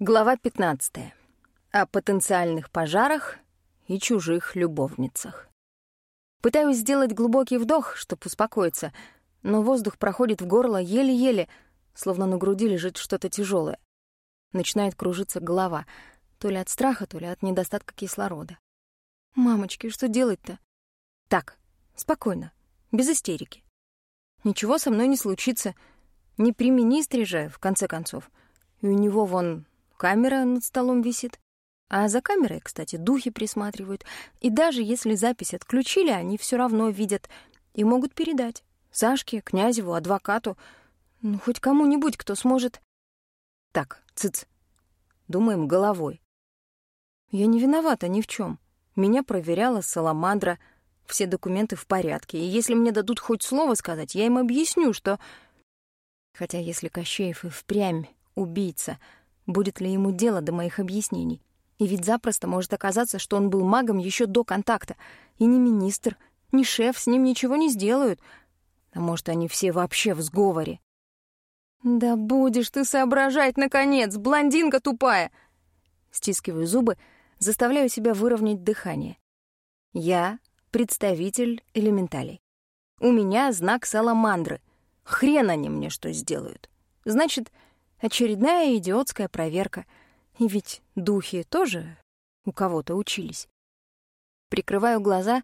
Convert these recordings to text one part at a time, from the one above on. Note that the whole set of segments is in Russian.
Глава 15. О потенциальных пожарах и чужих любовницах. Пытаюсь сделать глубокий вдох, чтобы успокоиться, но воздух проходит в горло еле-еле, словно на груди лежит что-то тяжелое. Начинает кружиться голова, то ли от страха, то ли от недостатка кислорода. «Мамочки, что делать-то?» «Так, спокойно, без истерики. Ничего со мной не случится. Не при министре же, в конце концов. И у него вон камера над столом висит. А за камерой, кстати, духи присматривают. И даже если запись отключили, они все равно видят и могут передать. Сашке, Князеву, адвокату. Ну, хоть кому-нибудь, кто сможет... Так, цыц. Думаем головой. Я не виновата ни в чем. Меня проверяла Саламандра, все документы в порядке. И если мне дадут хоть слово сказать, я им объясню, что... Хотя если Кощеев и впрямь убийца, будет ли ему дело до моих объяснений. И ведь запросто может оказаться, что он был магом еще до контакта. И ни министр, ни шеф с ним ничего не сделают. А может, они все вообще в сговоре. «Да будешь ты соображать, наконец, блондинка тупая!» Стискиваю зубы, заставляю себя выровнять дыхание. Я представитель элементалей. У меня знак саламандры. Хрен они мне что сделают. Значит, Очередная идиотская проверка. И ведь духи тоже у кого-то учились. Прикрываю глаза,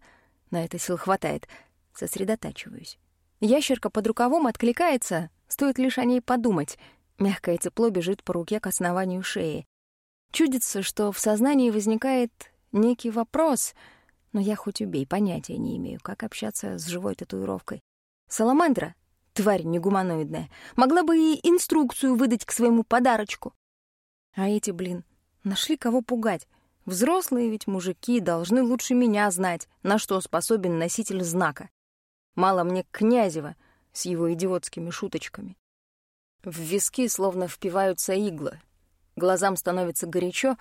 на это сил хватает, сосредотачиваюсь. Ящерка под рукавом откликается, стоит лишь о ней подумать. Мягкое тепло бежит по руке к основанию шеи. Чудится, что в сознании возникает некий вопрос, но я хоть убей, понятия не имею, как общаться с живой татуировкой. Саламандра тварь негуманоидная, могла бы и инструкцию выдать к своему подарочку. А эти, блин, нашли кого пугать. Взрослые ведь мужики должны лучше меня знать, на что способен носитель знака. Мало мне Князева с его идиотскими шуточками. В виски словно впиваются иглы. Глазам становится горячо,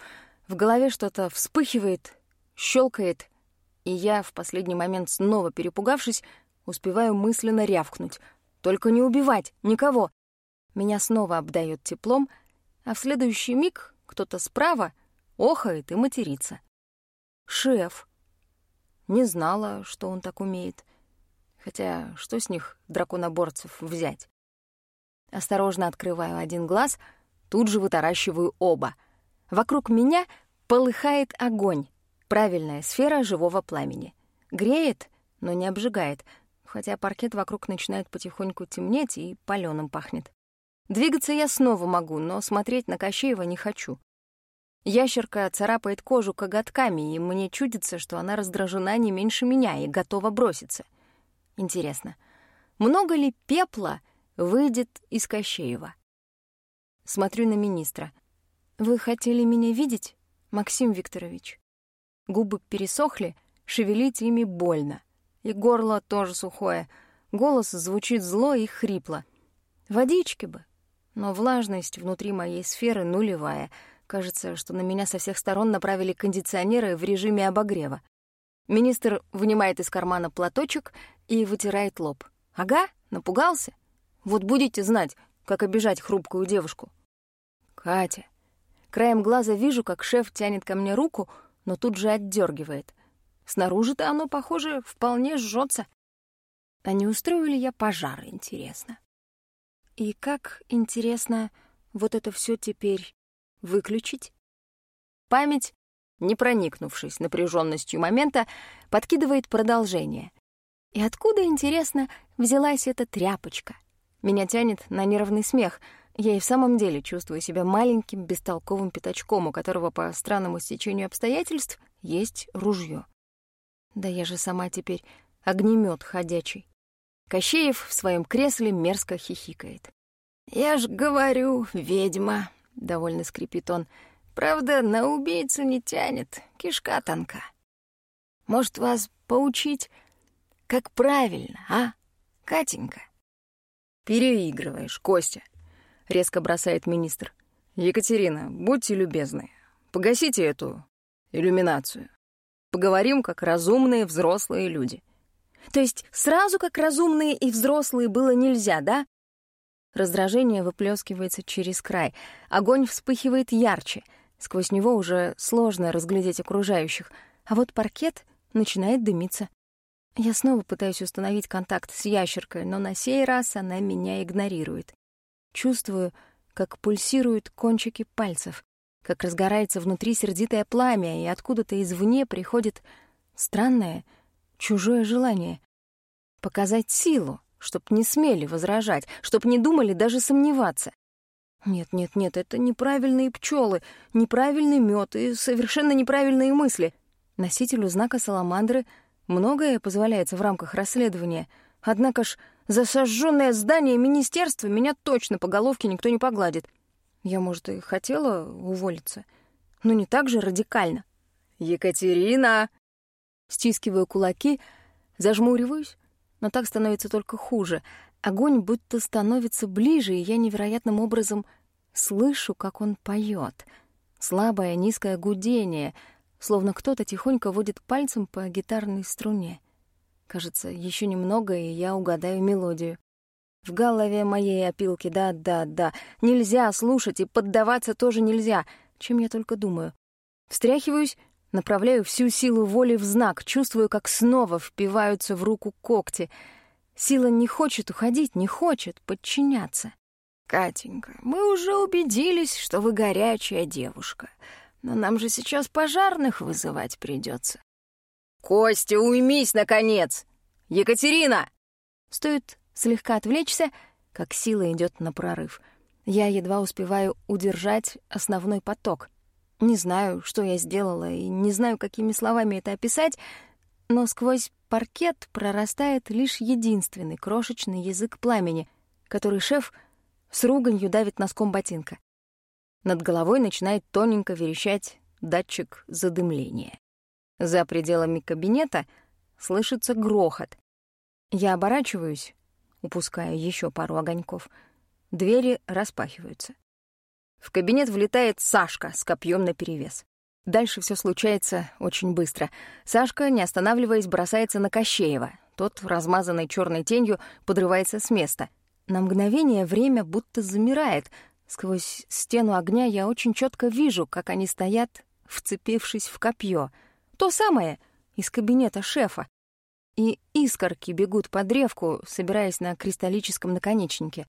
в голове что-то вспыхивает, щелкает, и я, в последний момент снова перепугавшись, успеваю мысленно рявкнуть — только не убивать никого. Меня снова обдает теплом, а в следующий миг кто-то справа охает и матерится. Шеф. Не знала, что он так умеет. Хотя что с них, драконоборцев, взять? Осторожно открываю один глаз, тут же вытаращиваю оба. Вокруг меня полыхает огонь. Правильная сфера живого пламени. Греет, но не обжигает — хотя паркет вокруг начинает потихоньку темнеть и палёным пахнет. Двигаться я снова могу, но смотреть на Кощеева не хочу. Ящерка царапает кожу коготками, и мне чудится, что она раздражена не меньше меня и готова броситься. Интересно, много ли пепла выйдет из Кощеева? Смотрю на министра. «Вы хотели меня видеть, Максим Викторович?» Губы пересохли, шевелить ими больно. И горло тоже сухое. Голос звучит зло и хрипло. Водички бы. Но влажность внутри моей сферы нулевая. Кажется, что на меня со всех сторон направили кондиционеры в режиме обогрева. Министр вынимает из кармана платочек и вытирает лоб. «Ага, напугался? Вот будете знать, как обижать хрупкую девушку». «Катя». Краем глаза вижу, как шеф тянет ко мне руку, но тут же отдергивает. Снаружи-то оно, похоже, вполне жжется. А не устрою ли я пожар, интересно? И как, интересно, вот это все теперь выключить? Память, не проникнувшись напряженностью момента, подкидывает продолжение. И откуда, интересно, взялась эта тряпочка? Меня тянет на нервный смех. Я и в самом деле чувствую себя маленьким бестолковым пятачком, у которого по странному стечению обстоятельств есть ружье. Да я же сама теперь огнемет ходячий. Кощеев в своем кресле мерзко хихикает. «Я ж говорю, ведьма», — довольно скрипит он. «Правда, на убийцу не тянет, кишка тонка. Может, вас поучить, как правильно, а, Катенька?» «Переигрываешь, Костя», — резко бросает министр. «Екатерина, будьте любезны, погасите эту иллюминацию». Поговорим как разумные взрослые люди. То есть сразу как разумные и взрослые было нельзя, да? Раздражение выплескивается через край. Огонь вспыхивает ярче. Сквозь него уже сложно разглядеть окружающих. А вот паркет начинает дымиться. Я снова пытаюсь установить контакт с ящеркой, но на сей раз она меня игнорирует. Чувствую, как пульсируют кончики пальцев, как разгорается внутри сердитое пламя, и откуда-то извне приходит странное, чужое желание — показать силу, чтоб не смели возражать, чтоб не думали даже сомневаться. Нет, нет, нет, это неправильные пчелы, неправильный мед и совершенно неправильные мысли. Носителю знака саламандры многое позволяется в рамках расследования. Однако ж за сожженное здание министерства меня точно по головке никто не погладит. Я, может, и хотела уволиться, но не так же радикально. «Екатерина!» Стискиваю кулаки, зажмуриваюсь, но так становится только хуже. Огонь будто становится ближе, и я невероятным образом слышу, как он поет. Слабое низкое гудение, словно кто-то тихонько водит пальцем по гитарной струне. Кажется, еще немного, и я угадаю мелодию. В голове моей опилки, да-да-да, нельзя слушать и поддаваться тоже нельзя, чем я только думаю. Встряхиваюсь, направляю всю силу воли в знак, чувствую, как снова впиваются в руку когти. Сила не хочет уходить, не хочет подчиняться. «Катенька, мы уже убедились, что вы горячая девушка, но нам же сейчас пожарных вызывать придется. «Костя, уймись, наконец! Екатерина!» Стоит слегка отвлечься, как сила идет на прорыв. Я едва успеваю удержать основной поток. Не знаю, что я сделала, и не знаю, какими словами это описать, но сквозь паркет прорастает лишь единственный крошечный язык пламени, который шеф с руганью давит носком ботинка. Над головой начинает тоненько верещать датчик задымления. За пределами кабинета слышится грохот. Я оборачиваюсь, упуская еще пару огоньков. Двери распахиваются. В кабинет влетает Сашка с копьем наперевес. Дальше все случается очень быстро. Сашка, не останавливаясь, бросается на Кощеева. Тот, размазанный черной тенью, подрывается с места. На мгновение время будто замирает. Сквозь стену огня я очень четко вижу, как они стоят, вцепившись в копье. То самое из кабинета шефа и искорки бегут по древку, собираясь на кристаллическом наконечнике.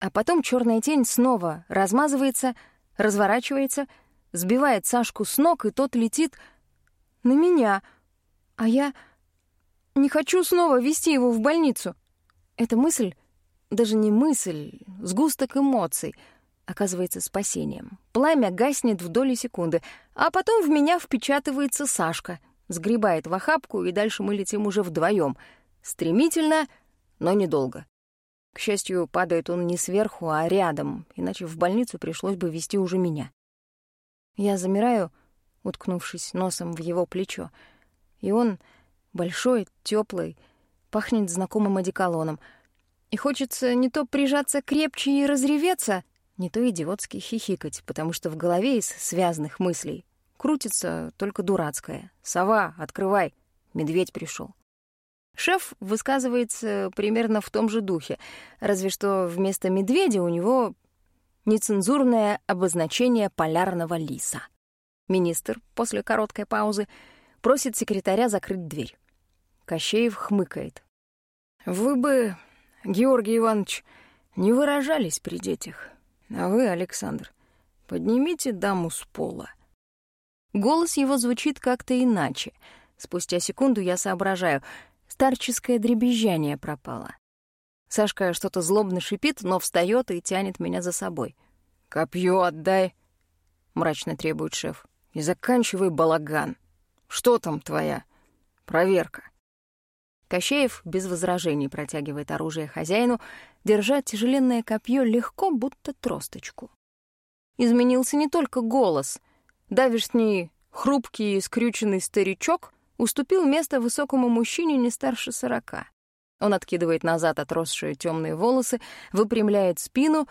А потом черная тень снова размазывается, разворачивается, сбивает Сашку с ног, и тот летит на меня. А я не хочу снова вести его в больницу. Эта мысль, даже не мысль, сгусток эмоций, оказывается спасением. Пламя гаснет в доли секунды, а потом в меня впечатывается Сашка — сгребает в охапку, и дальше мы летим уже вдвоем. Стремительно, но недолго. К счастью, падает он не сверху, а рядом, иначе в больницу пришлось бы вести уже меня. Я замираю, уткнувшись носом в его плечо, и он, большой, теплый, пахнет знакомым одеколоном. И хочется не то прижаться крепче и разреветься, не то идиотски хихикать, потому что в голове из связанных мыслей Крутится только дурацкое. «Сова, открывай! Медведь пришел. Шеф высказывается примерно в том же духе, разве что вместо медведя у него нецензурное обозначение полярного лиса. Министр после короткой паузы просит секретаря закрыть дверь. Кощеев хмыкает. «Вы бы, Георгий Иванович, не выражались при детях. А вы, Александр, поднимите даму с пола». Голос его звучит как-то иначе. Спустя секунду я соображаю. Старческое дребезжание пропало. Сашка что-то злобно шипит, но встает и тянет меня за собой. «Копье отдай!» — мрачно требует шеф. «И заканчивай балаган. Что там твоя проверка?» Кощеев без возражений протягивает оружие хозяину, держа тяжеленное копье легко, будто тросточку. Изменился не только голос — Давишний хрупкий и скрюченный старичок уступил место высокому мужчине не старше сорока. Он откидывает назад отросшие темные волосы, выпрямляет спину,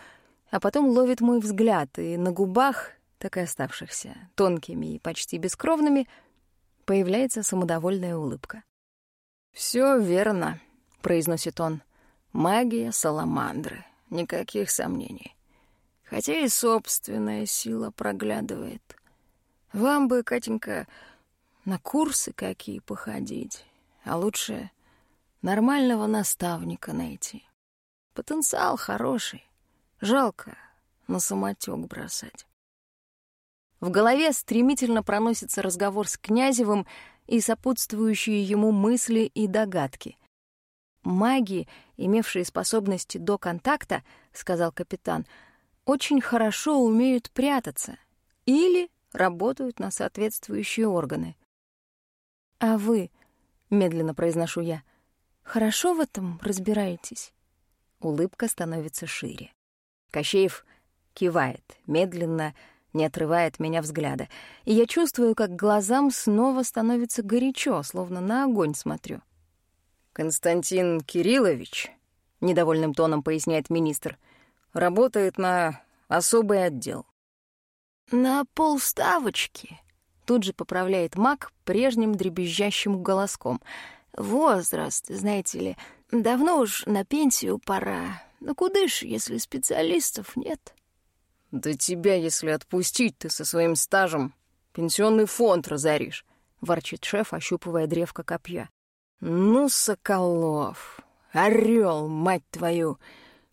а потом ловит мой взгляд, и на губах, так и оставшихся, тонкими и почти бескровными, появляется самодовольная улыбка. «Все верно», — произносит он. «Магия саламандры. никаких сомнений. Хотя и собственная сила проглядывает. Вам бы, Катенька, на курсы какие походить, а лучше нормального наставника найти. Потенциал хороший. Жалко на самотек бросать. В голове стремительно проносится разговор с Князевым и сопутствующие ему мысли и догадки. «Маги, имевшие способности до контакта, — сказал капитан, — очень хорошо умеют прятаться или работают на соответствующие органы. «А вы, — медленно произношу я, — хорошо в этом разбираетесь?» Улыбка становится шире. Кощеев кивает, медленно, не отрывая от меня взгляда, и я чувствую, как глазам снова становится горячо, словно на огонь смотрю. «Константин Кириллович», — недовольным тоном поясняет министр, — «работает на особый отдел». «На полставочки», — тут же поправляет маг прежним дребезжащим голоском. «Возраст, знаете ли, давно уж на пенсию пора. Ну куда ж, если специалистов нет?» «Да тебя, если отпустить, ты со своим стажем пенсионный фонд разоришь», — ворчит шеф, ощупывая древко копья. «Ну, Соколов, орел, мать твою,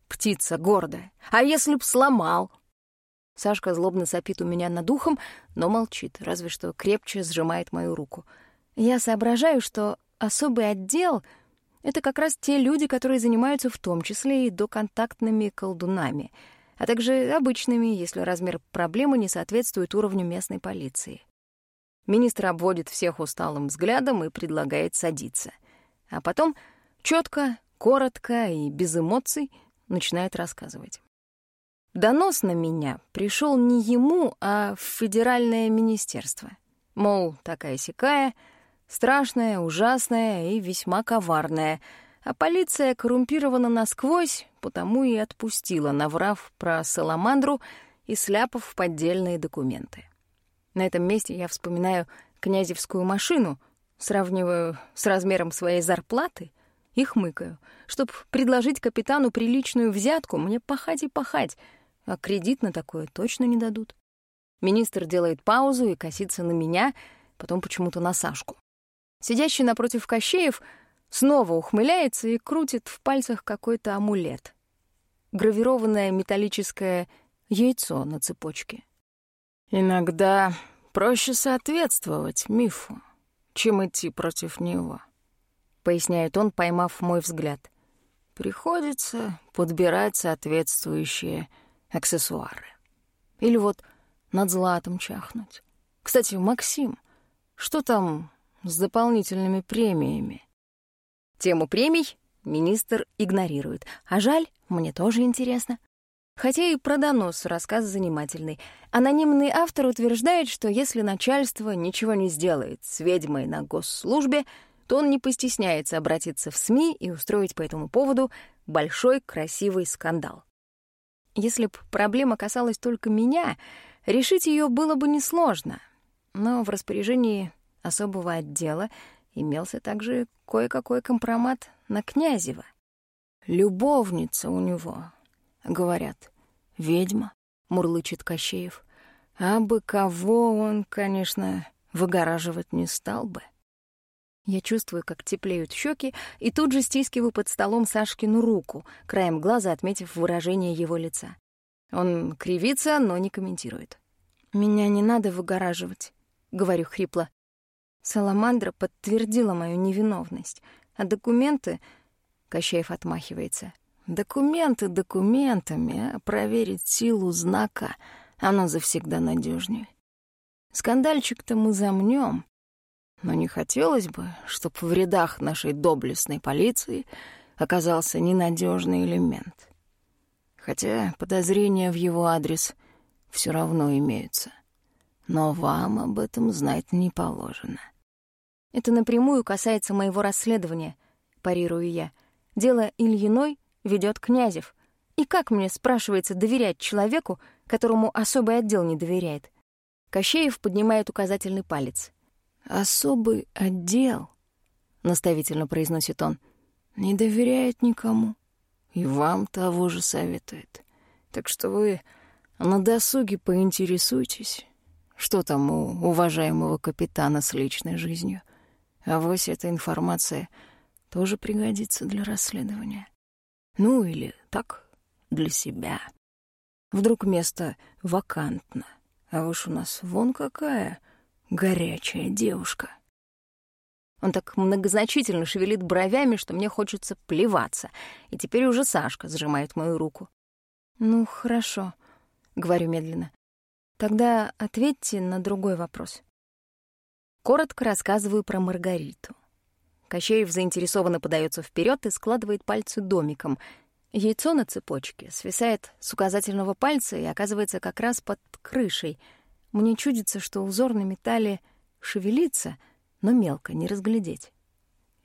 птица гордая, а если б сломал?» Сашка злобно сопит у меня над ухом, но молчит, разве что крепче сжимает мою руку. Я соображаю, что особый отдел — это как раз те люди, которые занимаются в том числе и доконтактными колдунами — а также обычными, если размер проблемы не соответствует уровню местной полиции. Министр обводит всех усталым взглядом и предлагает садиться. А потом четко, коротко и без эмоций начинает рассказывать. Донос на меня пришел не ему, а в федеральное министерство. Мол, такая-сякая, страшная, ужасная и весьма коварная — а полиция коррумпирована насквозь, потому и отпустила, наврав про Саламандру и сляпав поддельные документы. На этом месте я вспоминаю князевскую машину, сравниваю с размером своей зарплаты и хмыкаю. Чтоб предложить капитану приличную взятку, мне пахать и пахать, а кредит на такое точно не дадут. Министр делает паузу и косится на меня, потом почему-то на Сашку. Сидящий напротив Кощеев — снова ухмыляется и крутит в пальцах какой-то амулет. Гравированное металлическое яйцо на цепочке. «Иногда проще соответствовать мифу, чем идти против него», — поясняет он, поймав мой взгляд. «Приходится подбирать соответствующие аксессуары. Или вот над златом чахнуть. Кстати, Максим, что там с дополнительными премиями?» Тему премий министр игнорирует. А жаль, мне тоже интересно. Хотя и про донос рассказ занимательный. Анонимный автор утверждает, что если начальство ничего не сделает с ведьмой на госслужбе, то он не постесняется обратиться в СМИ и устроить по этому поводу большой красивый скандал. Если б проблема касалась только меня, решить ее было бы несложно. Но в распоряжении особого отдела имелся также кое-какой компромат на Князева. «Любовница у него», — говорят, — «ведьма», — мурлычет Кощеев. «А бы кого он, конечно, выгораживать не стал бы». Я чувствую, как теплеют щеки, и тут же стискиваю под столом Сашкину руку, краем глаза отметив выражение его лица. Он кривится, но не комментирует. «Меня не надо выгораживать», — говорю хрипло. Саламандра подтвердила мою невиновность, а документы... Кощеев отмахивается. Документы документами, а проверить силу знака, оно завсегда надежнее. Скандальчик-то мы замнем, но не хотелось бы, чтобы в рядах нашей доблестной полиции оказался ненадежный элемент. Хотя подозрения в его адрес все равно имеются. Но вам об этом знать не положено. Это напрямую касается моего расследования, парирую я. Дело Ильиной ведет Князев. И как мне, спрашивается, доверять человеку, которому особый отдел не доверяет? Кощеев поднимает указательный палец. «Особый отдел», — наставительно произносит он, — «не доверяет никому. и вам того же советует. Так что вы на досуге поинтересуйтесь, что там у уважаемого капитана с личной жизнью. А вось эта информация тоже пригодится для расследования. Ну или так, для себя. Вдруг место вакантно, а уж у нас вон какая горячая девушка. Он так многозначительно шевелит бровями, что мне хочется плеваться. И теперь уже Сашка сжимает мою руку. «Ну, хорошо», — говорю медленно. «Тогда ответьте на другой вопрос». Коротко рассказываю про Маргариту. Кощеев заинтересованно подается вперед и складывает пальцы домиком. Яйцо на цепочке свисает с указательного пальца и оказывается как раз под крышей. Мне чудится, что узор на металле шевелится, но мелко не разглядеть.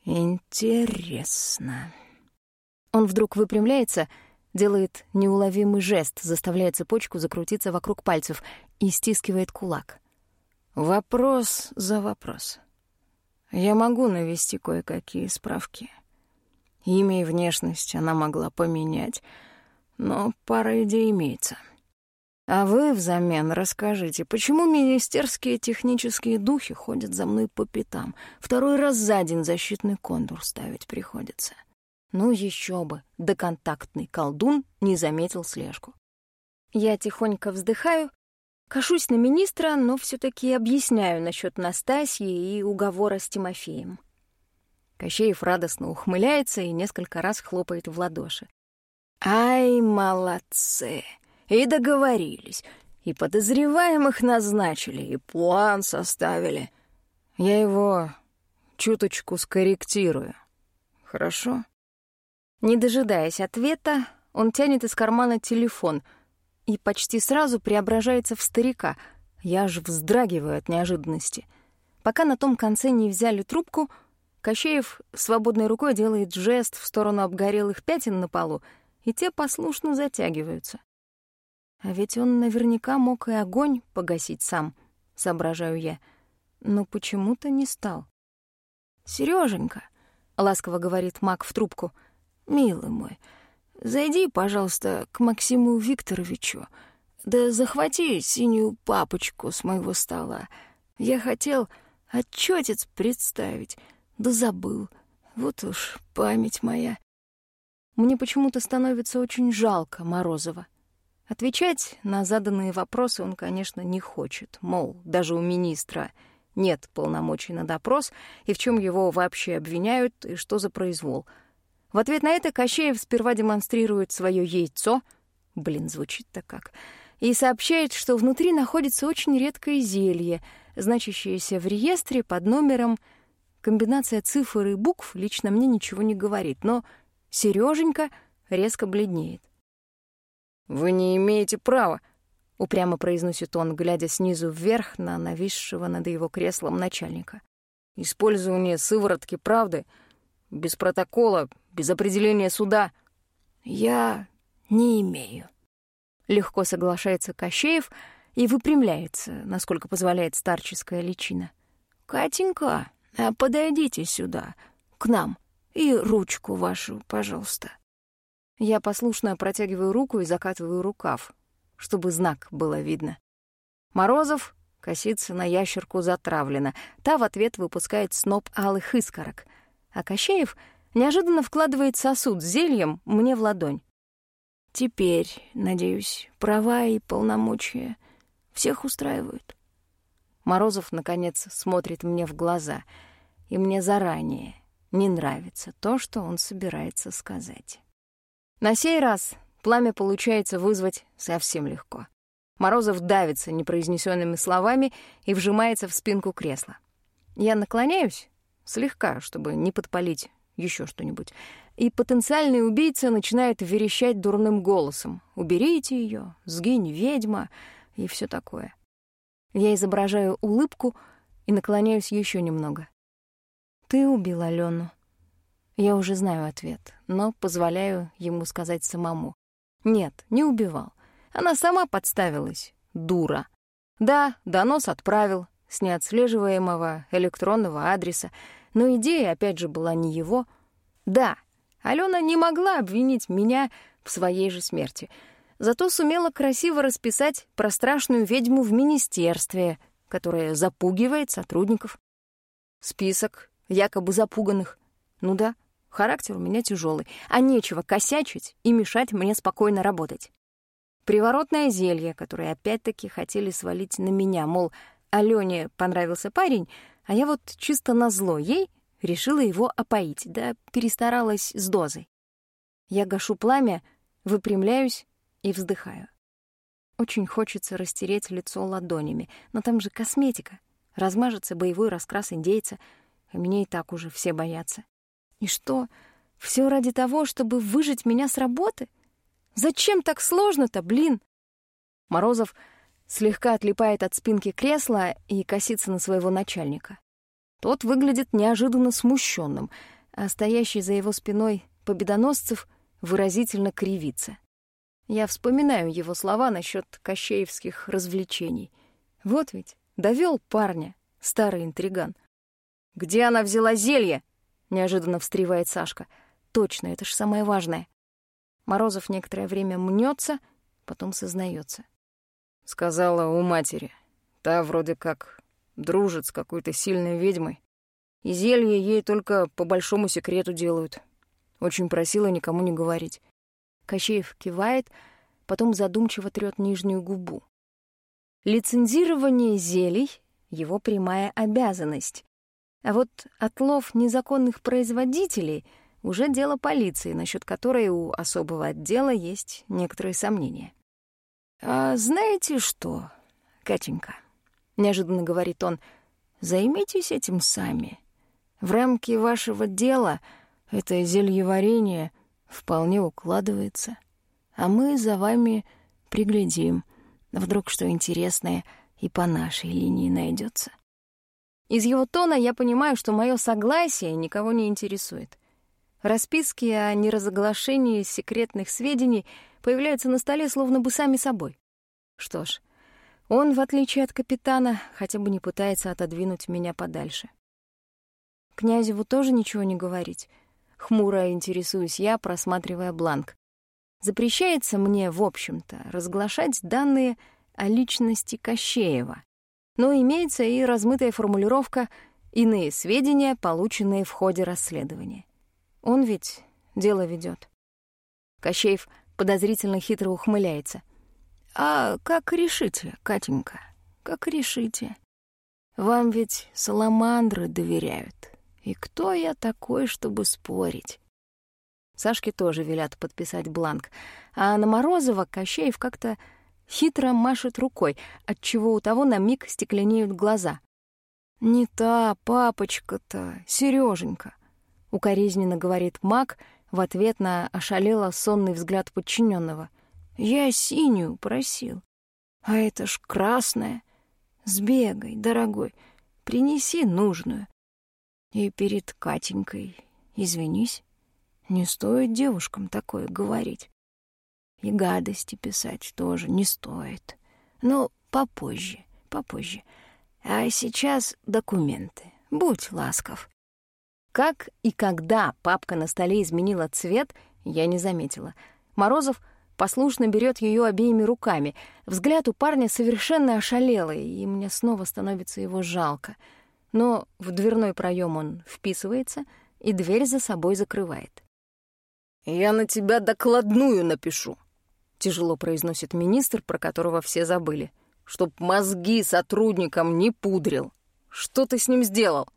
Интересно. Он вдруг выпрямляется, делает неуловимый жест, заставляя цепочку закрутиться вокруг пальцев и стискивает кулак. Вопрос за вопрос. Я могу навести кое-какие справки. Имя и внешность она могла поменять, но пара идей имеется. А вы взамен расскажите, почему министерские технические духи ходят за мной по пятам? Второй раз за день защитный контур ставить приходится. Ну еще бы, доконтактный колдун не заметил слежку. Я тихонько вздыхаю Кашусь на министра, но все таки объясняю насчет Настасьи и уговора с Тимофеем. Кощеев радостно ухмыляется и несколько раз хлопает в ладоши. «Ай, молодцы! И договорились, и подозреваемых назначили, и план составили. Я его чуточку скорректирую. Хорошо?» Не дожидаясь ответа, он тянет из кармана телефон — и почти сразу преображается в старика. Я аж вздрагиваю от неожиданности. Пока на том конце не взяли трубку, Кощеев свободной рукой делает жест в сторону обгорелых пятен на полу, и те послушно затягиваются. А ведь он наверняка мог и огонь погасить сам, соображаю я, но почему-то не стал. Сереженька, ласково говорит Мак в трубку, — «милый мой, — Зайди, пожалуйста, к Максиму Викторовичу. Да захвати синюю папочку с моего стола. Я хотел отчетец представить, да забыл. Вот уж память моя. Мне почему-то становится очень жалко Морозова. Отвечать на заданные вопросы он, конечно, не хочет. Мол, даже у министра нет полномочий на допрос, и в чем его вообще обвиняют, и что за произвол — в ответ на это Кощеев сперва демонстрирует свое яйцо, блин, звучит-то как, и сообщает, что внутри находится очень редкое зелье, значащееся в реестре под номером комбинация цифр и букв лично мне ничего не говорит, но Сереженька резко бледнеет. «Вы не имеете права», — упрямо произносит он, глядя снизу вверх на нависшего над его креслом начальника. «Использование сыворотки правды без протокола без определения суда. Я не имею. Легко соглашается Кощеев и выпрямляется, насколько позволяет старческая личина. «Катенька, а подойдите сюда, к нам, и ручку вашу, пожалуйста». Я послушно протягиваю руку и закатываю рукав, чтобы знак было видно. Морозов косится на ящерку затравлено, та в ответ выпускает сноп алых искорок, а Кощеев — неожиданно вкладывает сосуд с зельем мне в ладонь. Теперь, надеюсь, права и полномочия всех устраивают. Морозов, наконец, смотрит мне в глаза, и мне заранее не нравится то, что он собирается сказать. На сей раз пламя получается вызвать совсем легко. Морозов давится непроизнесенными словами и вжимается в спинку кресла. Я наклоняюсь, слегка, чтобы не подпалить еще что-нибудь. И потенциальный убийца начинает верещать дурным голосом. «Уберите ее, сгинь, ведьма!» и все такое. Я изображаю улыбку и наклоняюсь еще немного. «Ты убил Алену». Я уже знаю ответ, но позволяю ему сказать самому. «Нет, не убивал. Она сама подставилась, дура. Да, донос отправил, с неотслеживаемого электронного адреса, но идея, опять же, была не его. Да, Алена не могла обвинить меня в своей же смерти, зато сумела красиво расписать про страшную ведьму в министерстве, которая запугивает сотрудников. Список якобы запуганных. Ну да, характер у меня тяжелый, а нечего косячить и мешать мне спокойно работать. Приворотное зелье, которое опять-таки хотели свалить на меня, мол, Алене понравился парень, а я вот чисто назло ей решила его опоить, да перестаралась с дозой. Я гашу пламя, выпрямляюсь и вздыхаю. Очень хочется растереть лицо ладонями, но там же косметика. Размажется боевой раскрас индейца, а меня и так уже все боятся. И что, все ради того, чтобы выжить меня с работы? Зачем так сложно-то, блин? Морозов слегка отлипает от спинки кресла и косится на своего начальника. Тот выглядит неожиданно смущенным, а стоящий за его спиной победоносцев выразительно кривится. Я вспоминаю его слова насчет кощеевских развлечений. Вот ведь довел парня, старый интриган. «Где она взяла зелье?» — неожиданно встревает Сашка. «Точно, это ж самое важное». Морозов некоторое время мнется, потом сознается. Сказала у матери. Та вроде как дружит с какой-то сильной ведьмой. И зелье ей только по большому секрету делают. Очень просила никому не говорить. Кощеев кивает, потом задумчиво трёт нижнюю губу. Лицензирование зелий — его прямая обязанность. А вот отлов незаконных производителей — уже дело полиции, насчет которой у особого отдела есть некоторые сомнения. «А знаете что, Катенька?» — неожиданно говорит он. «Займитесь этим сами. В рамки вашего дела это зельеварение вполне укладывается. А мы за вами приглядим. Вдруг что интересное и по нашей линии найдется. Из его тона я понимаю, что мое согласие никого не интересует. Расписки о неразглашении секретных сведений появляются на столе словно бы сами собой. Что ж, он, в отличие от капитана, хотя бы не пытается отодвинуть меня подальше. Князеву тоже ничего не говорить. Хмуро интересуюсь я, просматривая бланк. Запрещается мне, в общем-то, разглашать данные о личности Кощеева. Но имеется и размытая формулировка «иные сведения, полученные в ходе расследования». Он ведь дело ведет. Кощеев подозрительно хитро ухмыляется. «А как решите, Катенька, как решите? Вам ведь саламандры доверяют. И кто я такой, чтобы спорить?» Сашке тоже велят подписать бланк, а на Морозова Кощеев как-то хитро машет рукой, отчего у того на миг стекленеют глаза. «Не та папочка-то, Сереженька. — укоризненно говорит маг в ответ на ошалело сонный взгляд подчиненного. «Я синюю просил, а это ж красная. Сбегай, дорогой, принеси нужную. И перед Катенькой извинись. Не стоит девушкам такое говорить. И гадости писать тоже не стоит. Но попозже, попозже. А сейчас документы. Будь ласков. Как и когда папка на столе изменила цвет, я не заметила. Морозов послушно берет ее обеими руками. Взгляд у парня совершенно ошалелый, и мне снова становится его жалко. Но в дверной проем он вписывается и дверь за собой закрывает. «Я на тебя докладную напишу», — тяжело произносит министр, про которого все забыли. «Чтоб мозги сотрудникам не пудрил. Что ты с ним сделал?»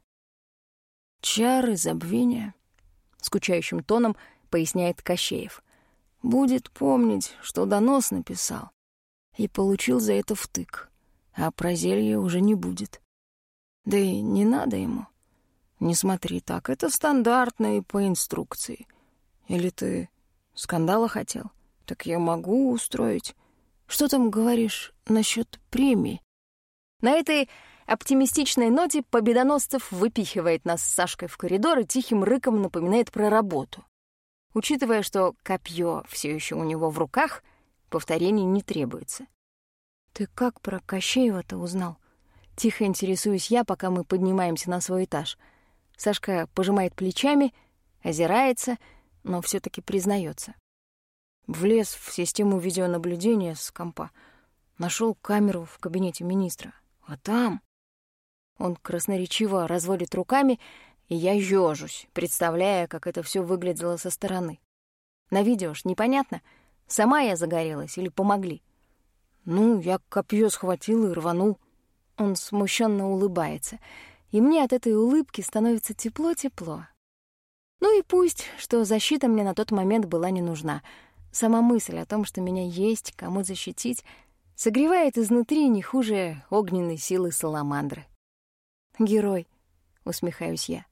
«Чары забвения», — скучающим тоном поясняет Кощеев. «Будет помнить, что донос написал, и получил за это втык, а про зелье уже не будет. Да и не надо ему. Не смотри так, это стандартно и по инструкции. Или ты скандала хотел? Так я могу устроить. Что там говоришь насчет премии?» На этой оптимистичной ноте победоносцев выпихивает нас с Сашкой в коридор и тихим рыком напоминает про работу. Учитывая, что копье все еще у него в руках, повторений не требуется. «Ты как про Кощеева-то узнал?» Тихо интересуюсь я, пока мы поднимаемся на свой этаж. Сашка пожимает плечами, озирается, но все таки признается. Влез в систему видеонаблюдения с компа, нашел камеру в кабинете министра. А там... Он красноречиво разводит руками, и я ёжусь, представляя, как это все выглядело со стороны. На видео ж непонятно, сама я загорелась или помогли. Ну, я копье схватил и рванул. Он смущенно улыбается, и мне от этой улыбки становится тепло-тепло. Ну и пусть, что защита мне на тот момент была не нужна. Сама мысль о том, что меня есть кому защитить, согревает изнутри не хуже огненной силы саламандры. «Герой», — усмехаюсь я.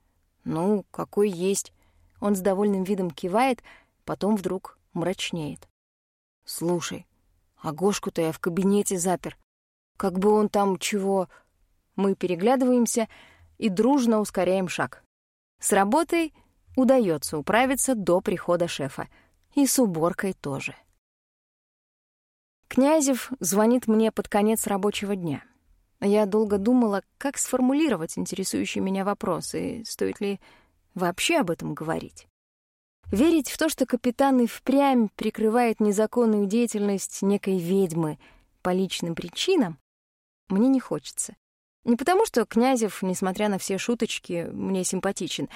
«Ну, какой есть». Он с довольным видом кивает, потом вдруг мрачнеет. «Слушай, а Гошку-то я в кабинете запер. Как бы он там чего...» Мы переглядываемся и дружно ускоряем шаг. С работой удается управиться до прихода шефа. И с уборкой тоже. Князев звонит мне под конец рабочего дня. Я долго думала, как сформулировать интересующий меня вопрос, и стоит ли вообще об этом говорить. Верить в то, что капитан и впрямь прикрывает незаконную деятельность некой ведьмы по личным причинам, мне не хочется. Не потому, что Князев, несмотря на все шуточки, мне симпатичен,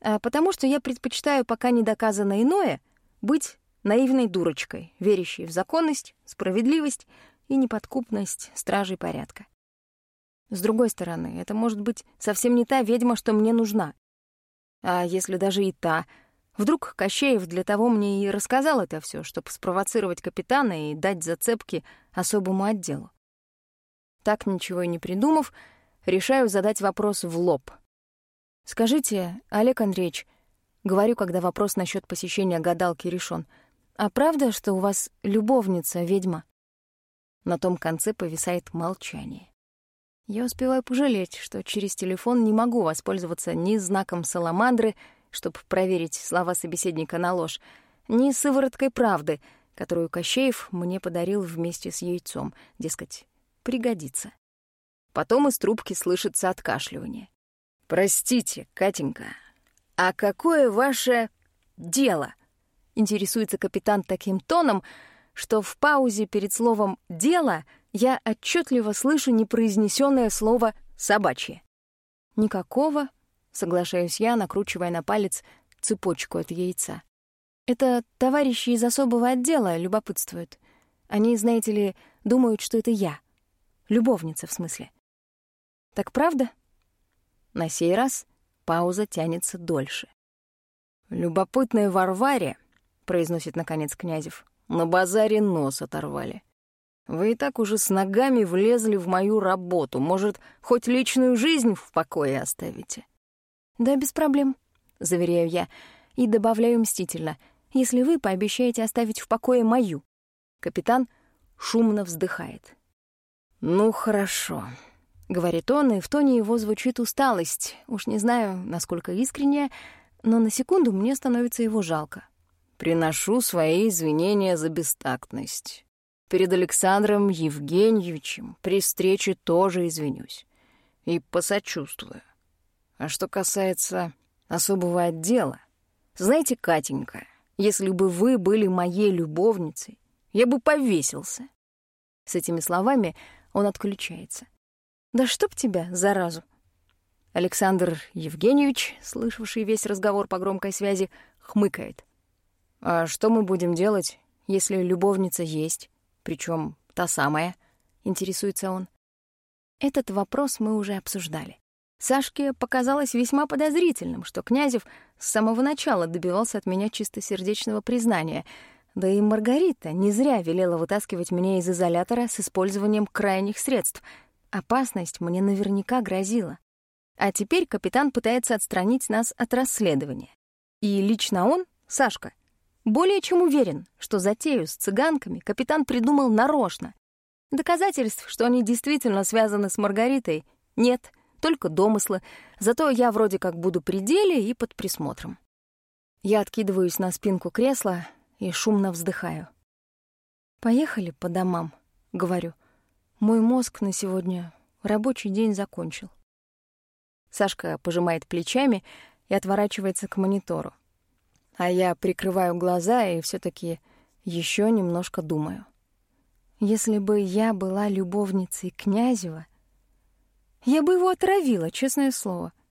а потому что я предпочитаю пока не доказано иное быть наивной дурочкой, верящей в законность, справедливость и неподкупность стражей порядка. С другой стороны, это может быть совсем не та ведьма, что мне нужна. А если даже и та, вдруг Кощеев для того мне и рассказал это все, чтобы спровоцировать капитана и дать зацепки особому отделу. Так ничего и не придумав, решаю задать вопрос в лоб — «Скажите, Олег Андреевич, — говорю, когда вопрос насчет посещения гадалки решен, — а правда, что у вас любовница ведьма?» На том конце повисает молчание. Я успеваю пожалеть, что через телефон не могу воспользоваться ни знаком саламандры, чтобы проверить слова собеседника на ложь, ни сывороткой правды, которую Кощеев мне подарил вместе с яйцом, дескать, пригодится. Потом из трубки слышится откашливание. «Простите, Катенька, а какое ваше дело?» Интересуется капитан таким тоном, что в паузе перед словом «дело» я отчетливо слышу непроизнесенное слово «собачье». «Никакого», — соглашаюсь я, накручивая на палец цепочку от яйца. «Это товарищи из особого отдела любопытствуют. Они, знаете ли, думают, что это я. Любовница, в смысле. Так правда?» На сей раз пауза тянется дольше. «Любопытной Варваре», — произносит наконец Князев, — «на базаре нос оторвали. Вы и так уже с ногами влезли в мою работу. Может, хоть личную жизнь в покое оставите?» «Да, без проблем», — заверяю я, и добавляю мстительно, «если вы пообещаете оставить в покое мою». Капитан шумно вздыхает. «Ну, хорошо», — говорит он, и в тоне его звучит усталость. Уж не знаю, насколько искренняя, но на секунду мне становится его жалко. «Приношу свои извинения за бестактность. Перед Александром Евгеньевичем при встрече тоже извинюсь. И посочувствую. А что касается особого отдела, знаете, Катенька, если бы вы были моей любовницей, я бы повесился». С этими словами он отключается. Да чтоб тебя, заразу!» Александр Евгеньевич, слышавший весь разговор по громкой связи, хмыкает. «А что мы будем делать, если любовница есть, причем та самая?» — интересуется он. Этот вопрос мы уже обсуждали. Сашке показалось весьма подозрительным, что Князев с самого начала добивался от меня чистосердечного признания, да и Маргарита не зря велела вытаскивать меня из изолятора с использованием крайних средств — Опасность мне наверняка грозила. А теперь капитан пытается отстранить нас от расследования. И лично он, Сашка, более чем уверен, что затею с цыганками капитан придумал нарочно. Доказательств, что они действительно связаны с Маргаритой, нет, только домыслы, зато я вроде как буду при деле и под присмотром. Я откидываюсь на спинку кресла и шумно вздыхаю. «Поехали по домам», — говорю. Мой мозг на сегодня рабочий день закончил. Сашка пожимает плечами и отворачивается к монитору. А я прикрываю глаза и все таки еще немножко думаю. Если бы я была любовницей Князева, я бы его отравила, честное слово —